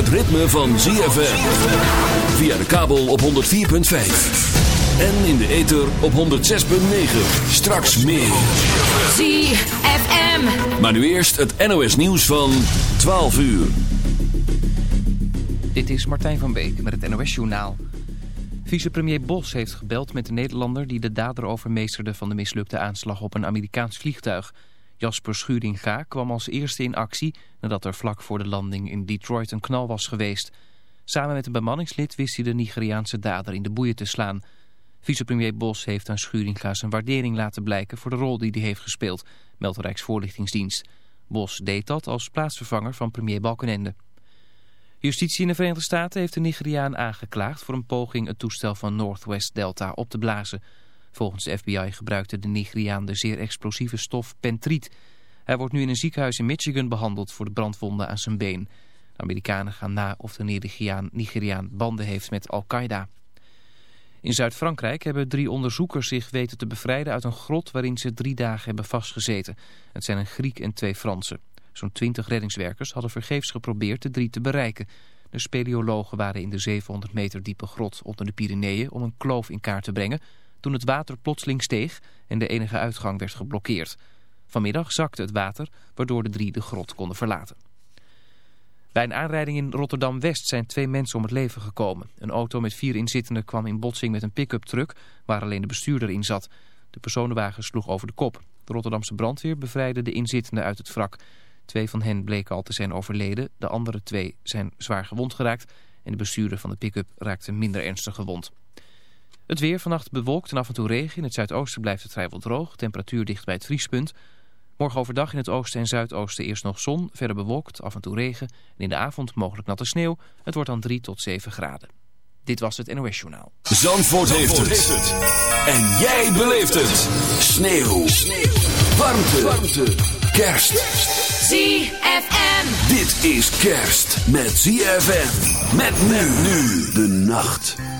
Het ritme van ZFM. Via de kabel op 104.5. En in de ether op 106.9. Straks meer. ZFM. Maar nu eerst het NOS nieuws van 12 uur. Dit is Martijn van Beek met het NOS Journaal. Vicepremier Bos heeft gebeld met de Nederlander die de dader overmeesterde van de mislukte aanslag op een Amerikaans vliegtuig. Jasper Schuringa kwam als eerste in actie nadat er vlak voor de landing in Detroit een knal was geweest. Samen met een bemanningslid wist hij de Nigeriaanse dader in de boeien te slaan. Vicepremier Bos heeft aan Schuringa zijn waardering laten blijken voor de rol die hij heeft gespeeld, meldt de Rijksvoorlichtingsdienst. Bos deed dat als plaatsvervanger van premier Balkenende. Justitie in de Verenigde Staten heeft de Nigeriaan aangeklaagd voor een poging het toestel van Northwest Delta op te blazen. Volgens de FBI gebruikte de Nigeriaan de zeer explosieve stof pentriet. Hij wordt nu in een ziekenhuis in Michigan behandeld voor de brandwonden aan zijn been. Amerikanen gaan na of de Nigeriaan, Nigeriaan banden heeft met Al-Qaeda. In Zuid-Frankrijk hebben drie onderzoekers zich weten te bevrijden uit een grot waarin ze drie dagen hebben vastgezeten. Het zijn een Griek en twee Fransen. Zo'n twintig reddingswerkers hadden vergeefs geprobeerd de drie te bereiken. De speleologen waren in de 700 meter diepe grot onder de Pyreneeën om een kloof in kaart te brengen... toen het water plotseling steeg en de enige uitgang werd geblokkeerd. Vanmiddag zakte het water, waardoor de drie de grot konden verlaten. Bij een aanrijding in Rotterdam-West zijn twee mensen om het leven gekomen. Een auto met vier inzittenden kwam in botsing met een pick-up truck waar alleen de bestuurder in zat. De personenwagen sloeg over de kop. De Rotterdamse brandweer bevrijdde de inzittenden uit het wrak. Twee van hen bleken al te zijn overleden. De andere twee zijn zwaar gewond geraakt. En de bestuurder van de pick-up raakte minder ernstig gewond. Het weer vannacht bewolkt en af en toe regen. In het zuidoosten blijft het vrijwel droog. Temperatuur dicht bij het vriespunt. Morgen overdag in het oosten en zuidoosten eerst nog zon. Verder bewolkt, af en toe regen. En in de avond mogelijk natte sneeuw. Het wordt dan 3 tot 7 graden. Dit was het NOS Journaal. Zandvoort, heeft, het. En jij beleeft het. Sneeuw. Warmte. Warmte. Kerst. ZFM. Dit is kerst met ZFM. Met men nu de nacht.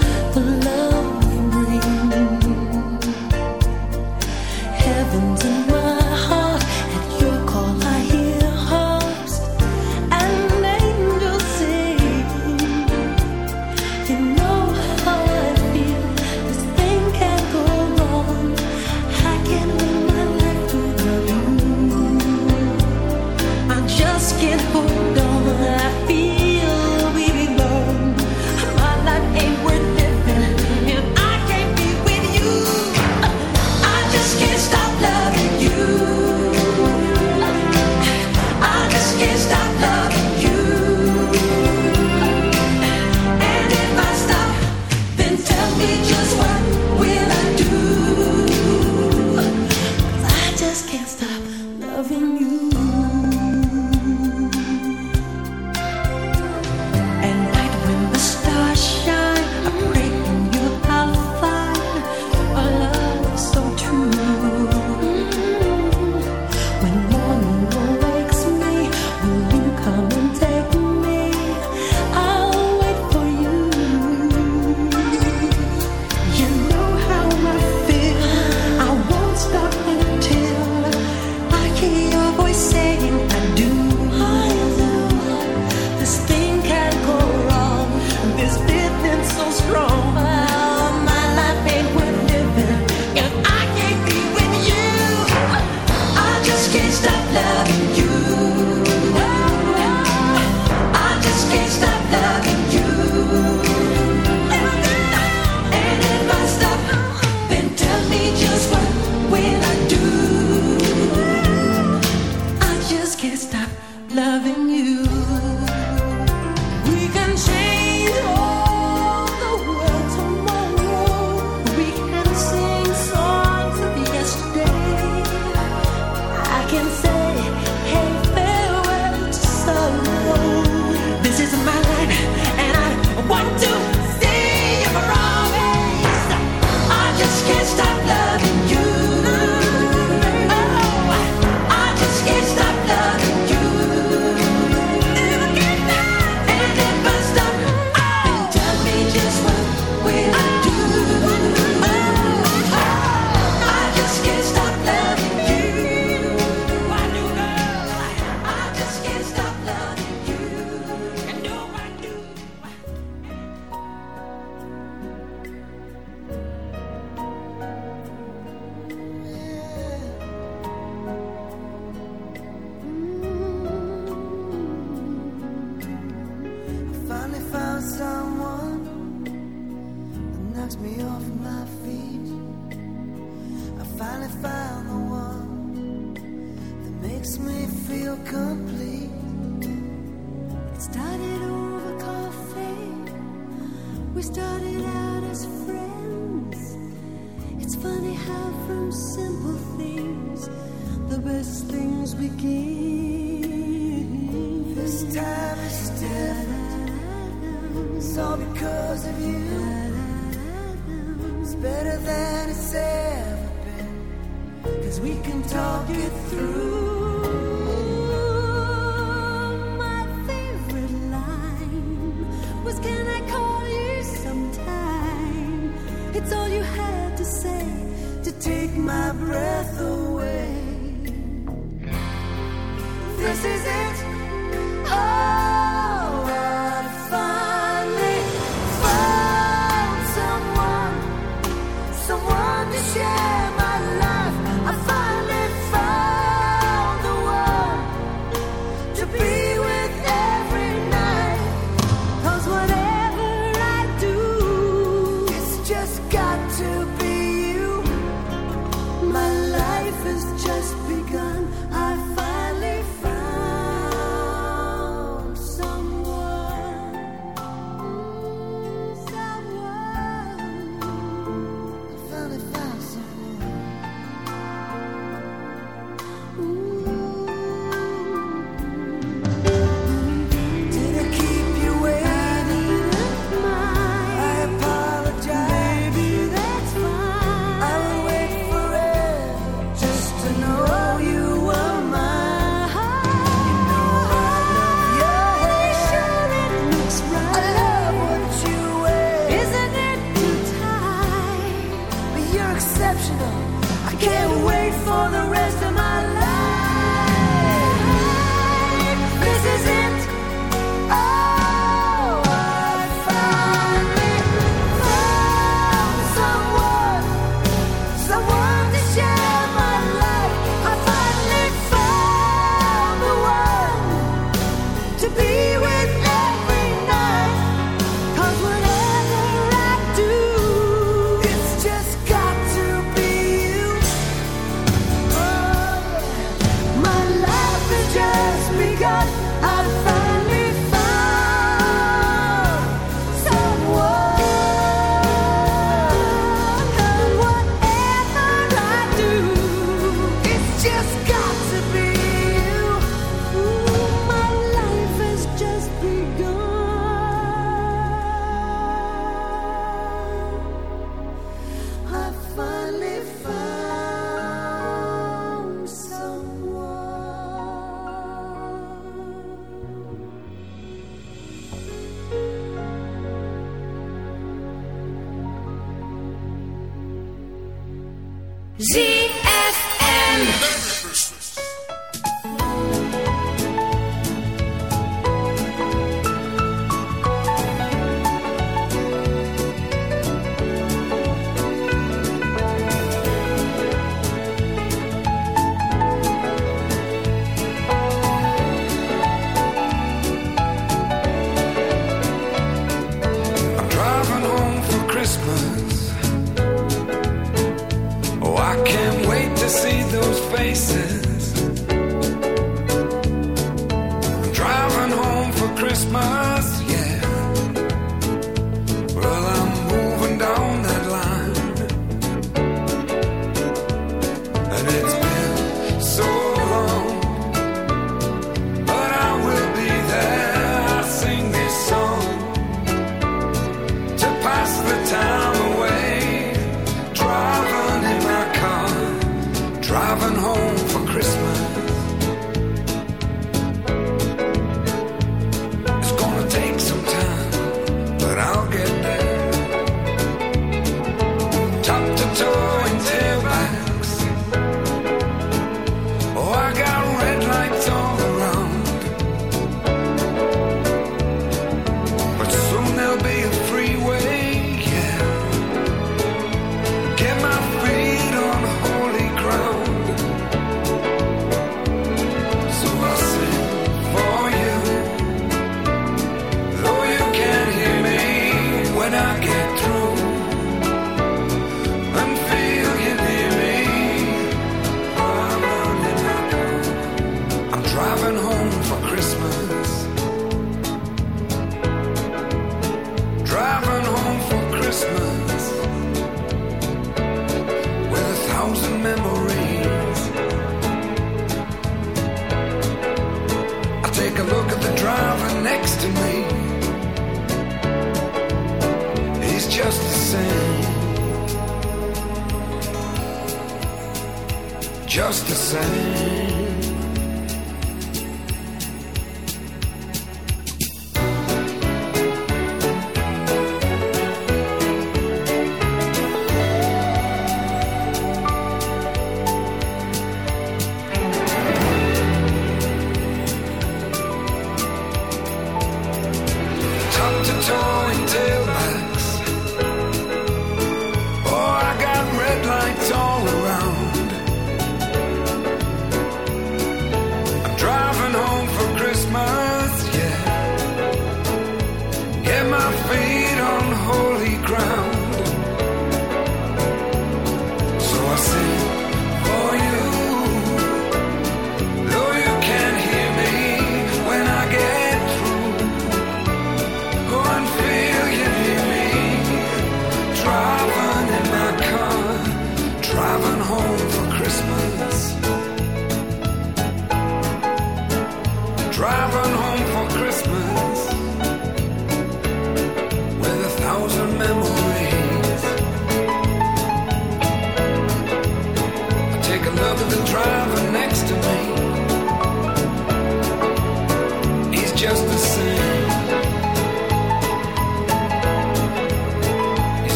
G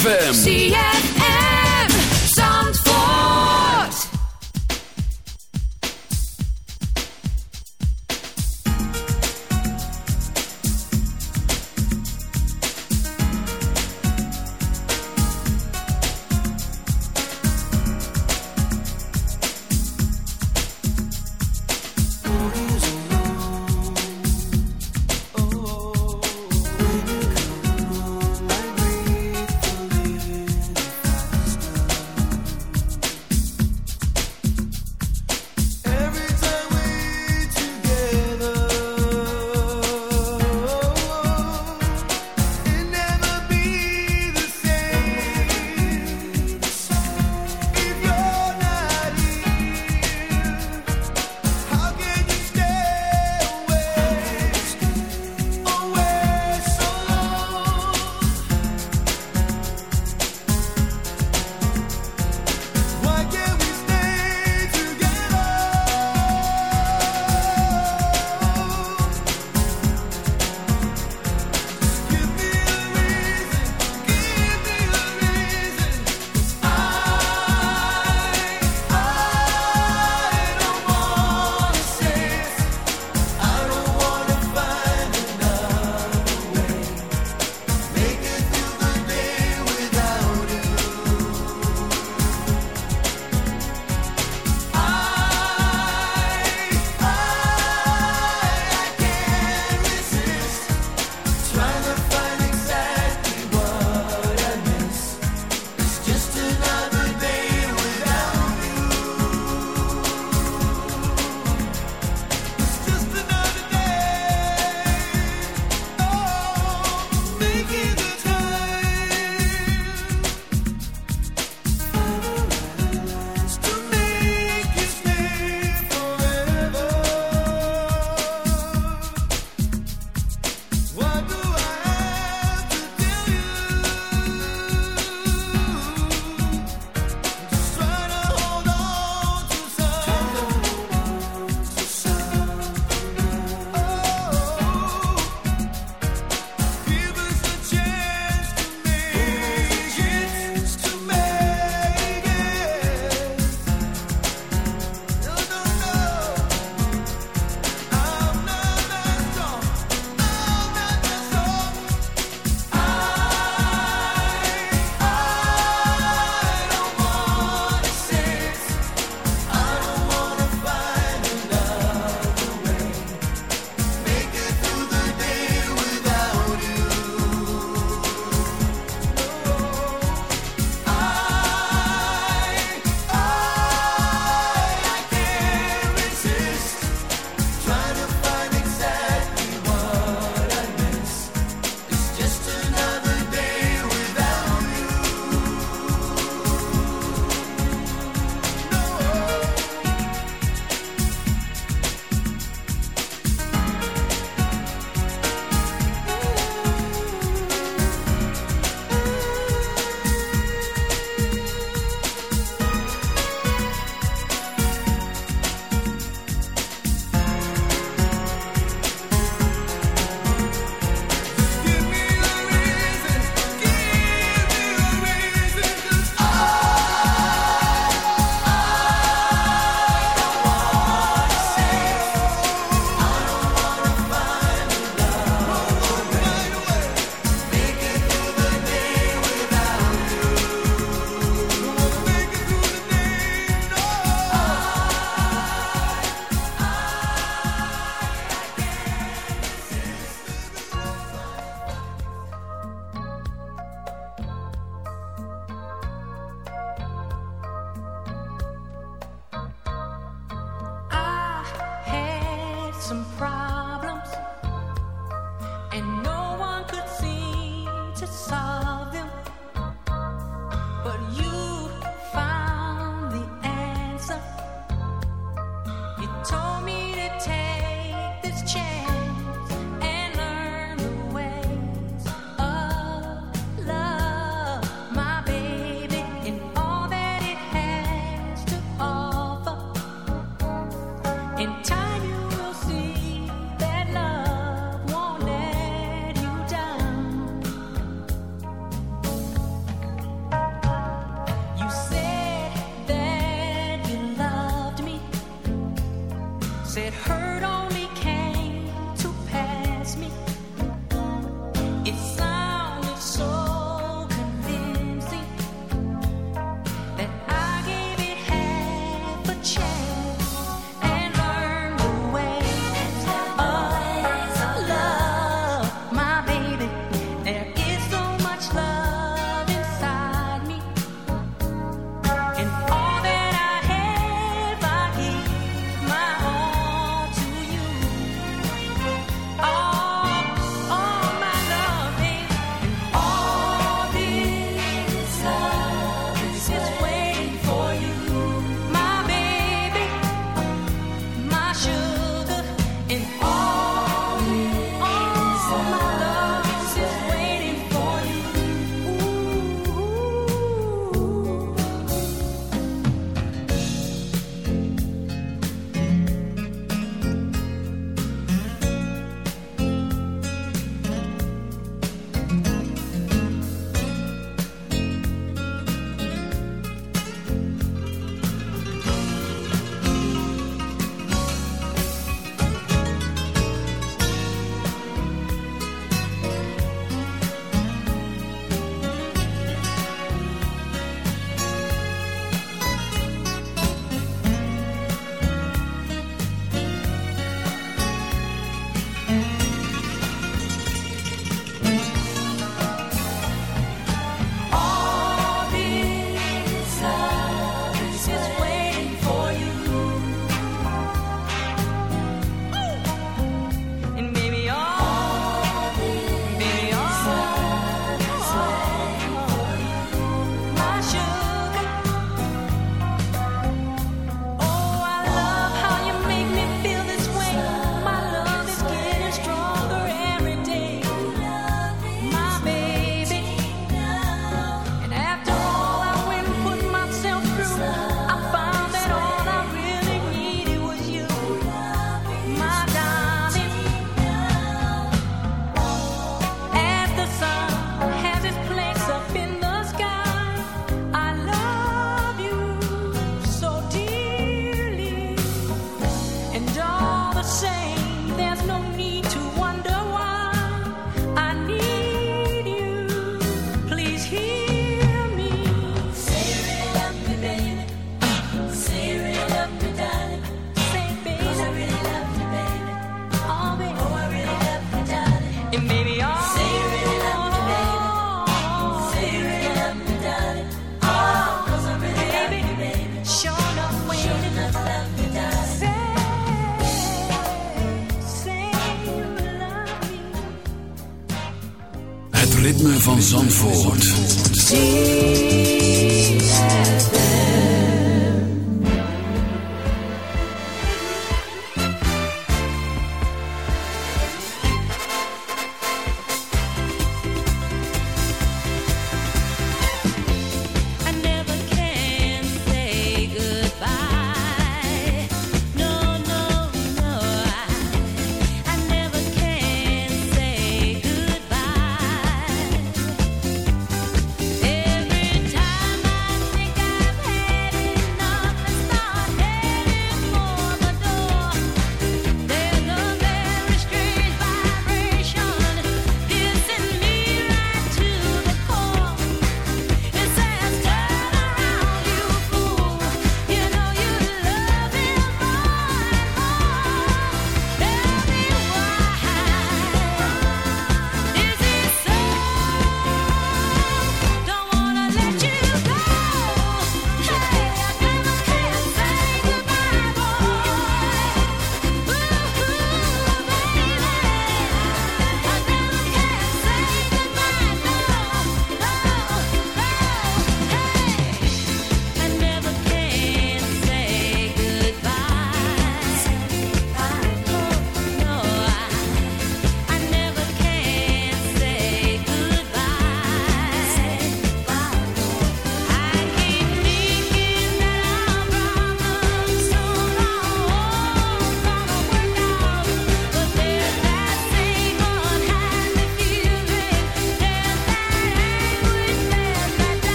ZFM.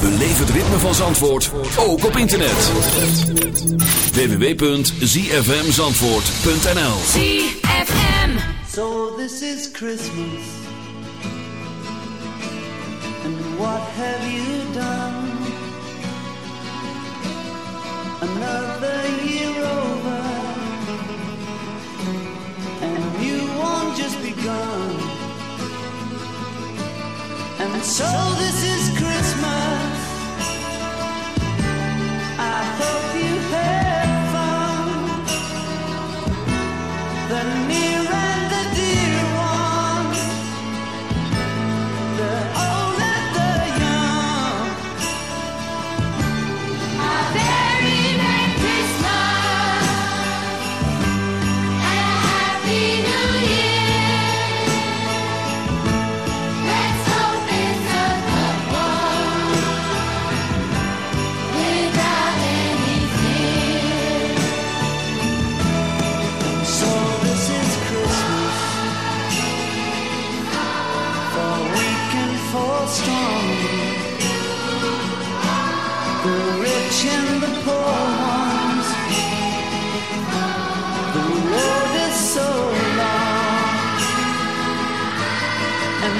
Beleef het ritme van Zandvoort, ook op internet. www.zfmzandvoort.nl ZFM. So this is Christmas. And what have you done? Another year over. And new one just begun. And so this is the nearer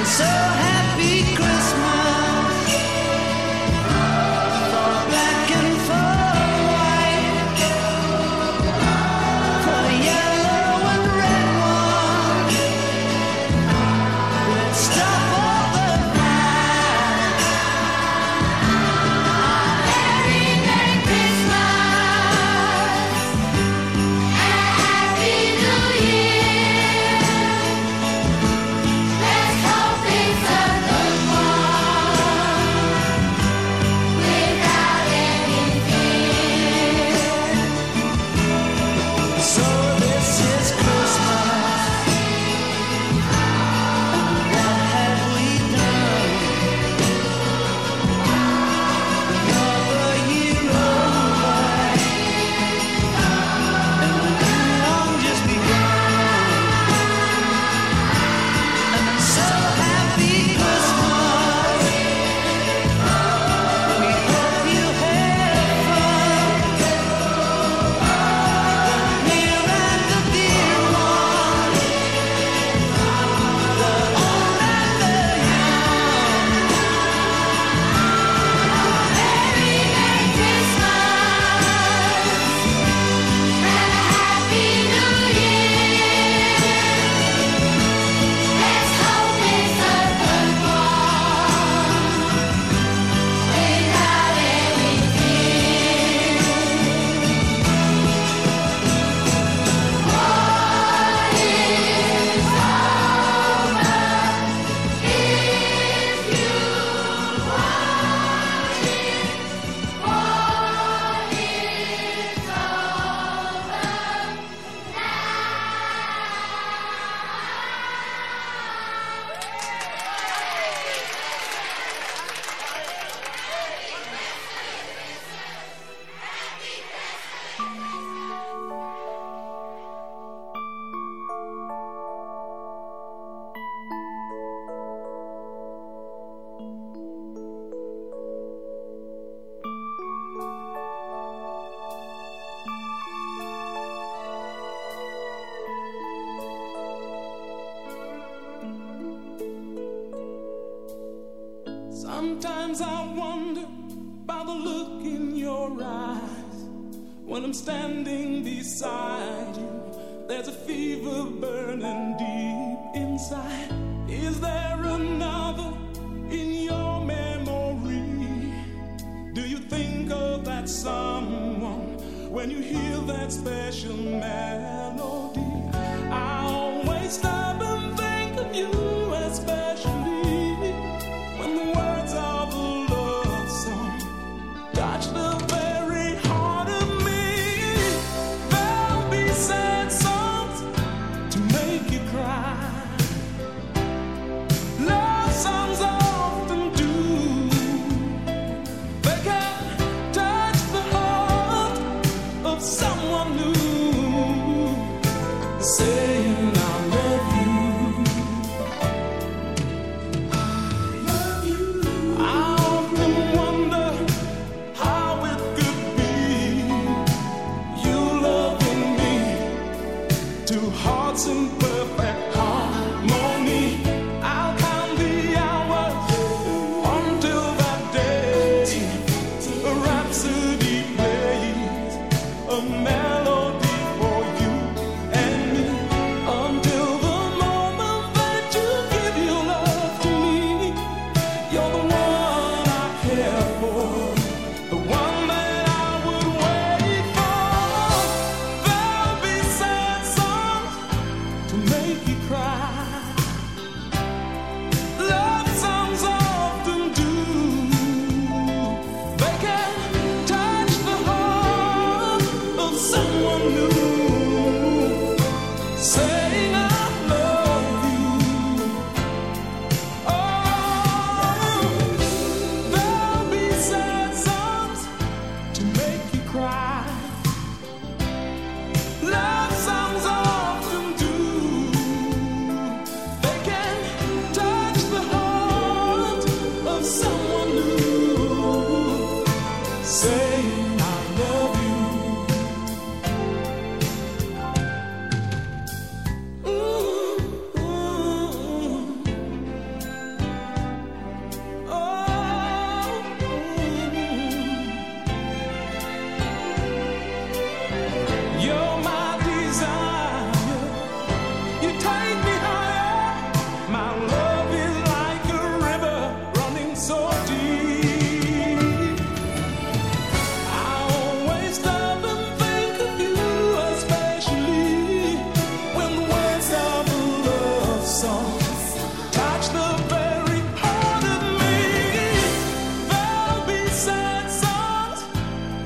so happy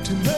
to me.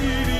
City.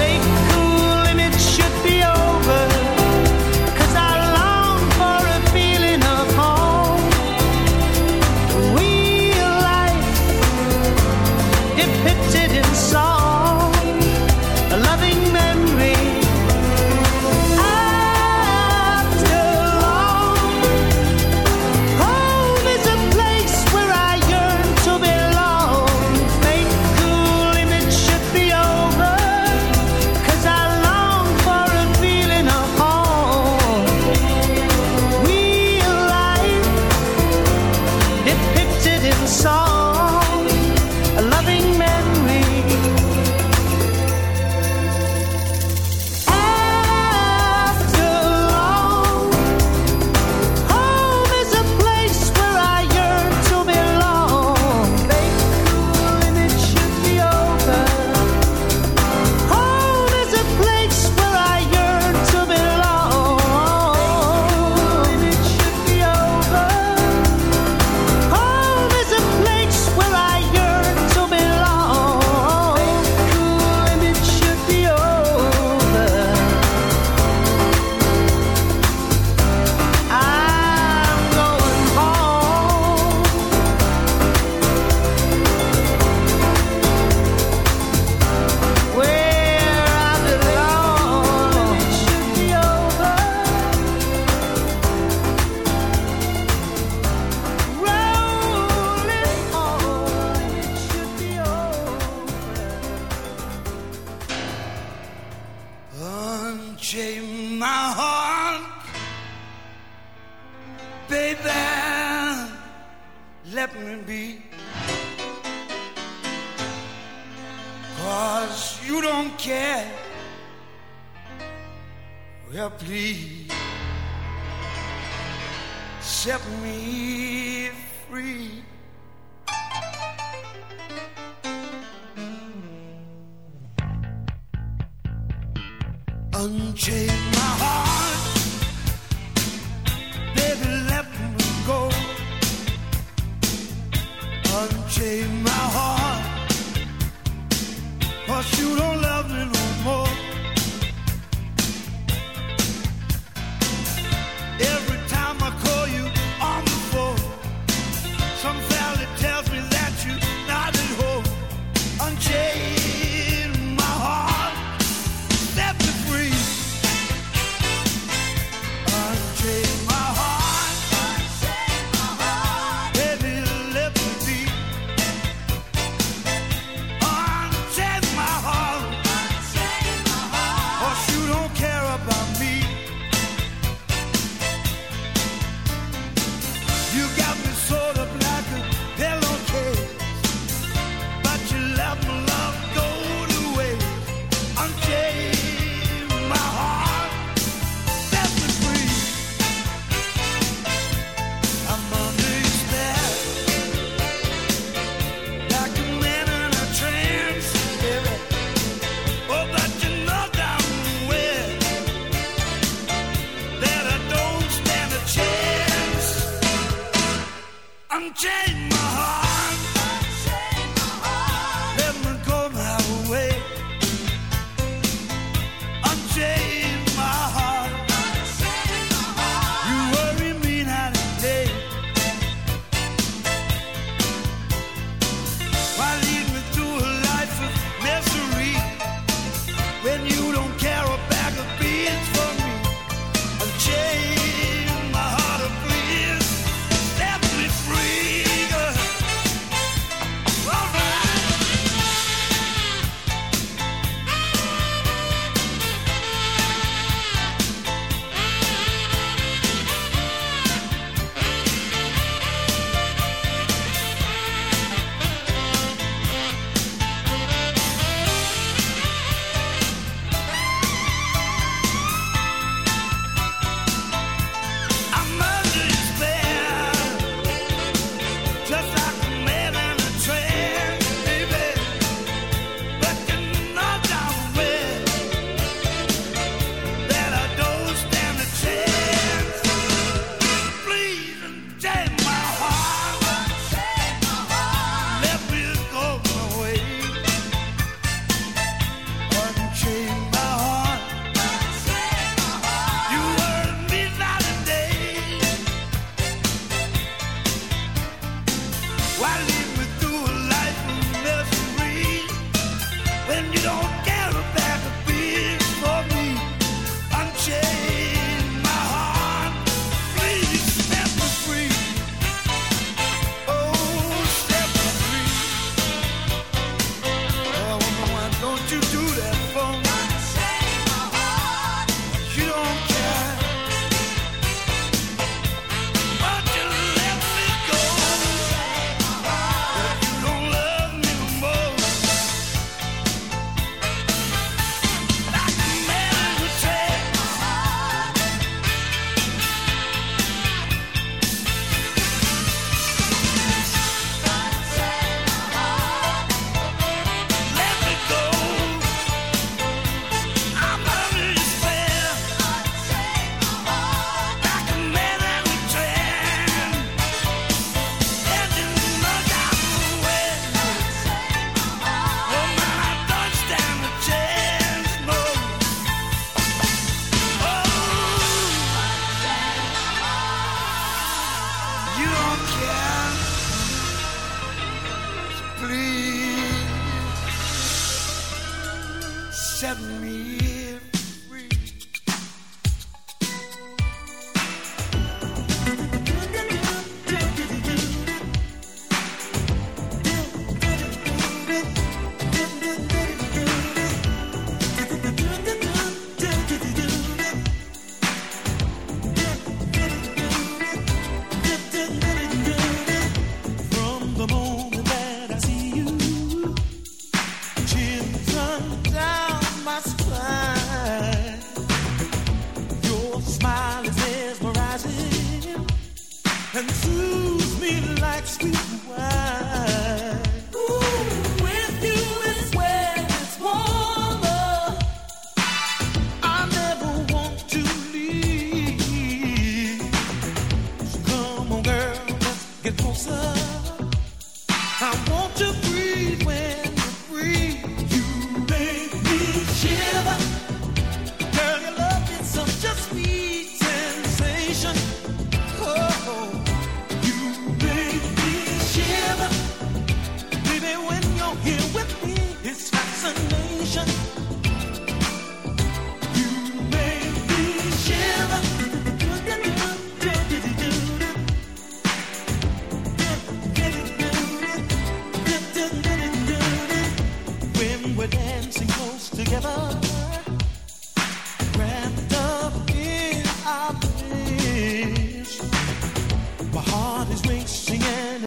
song.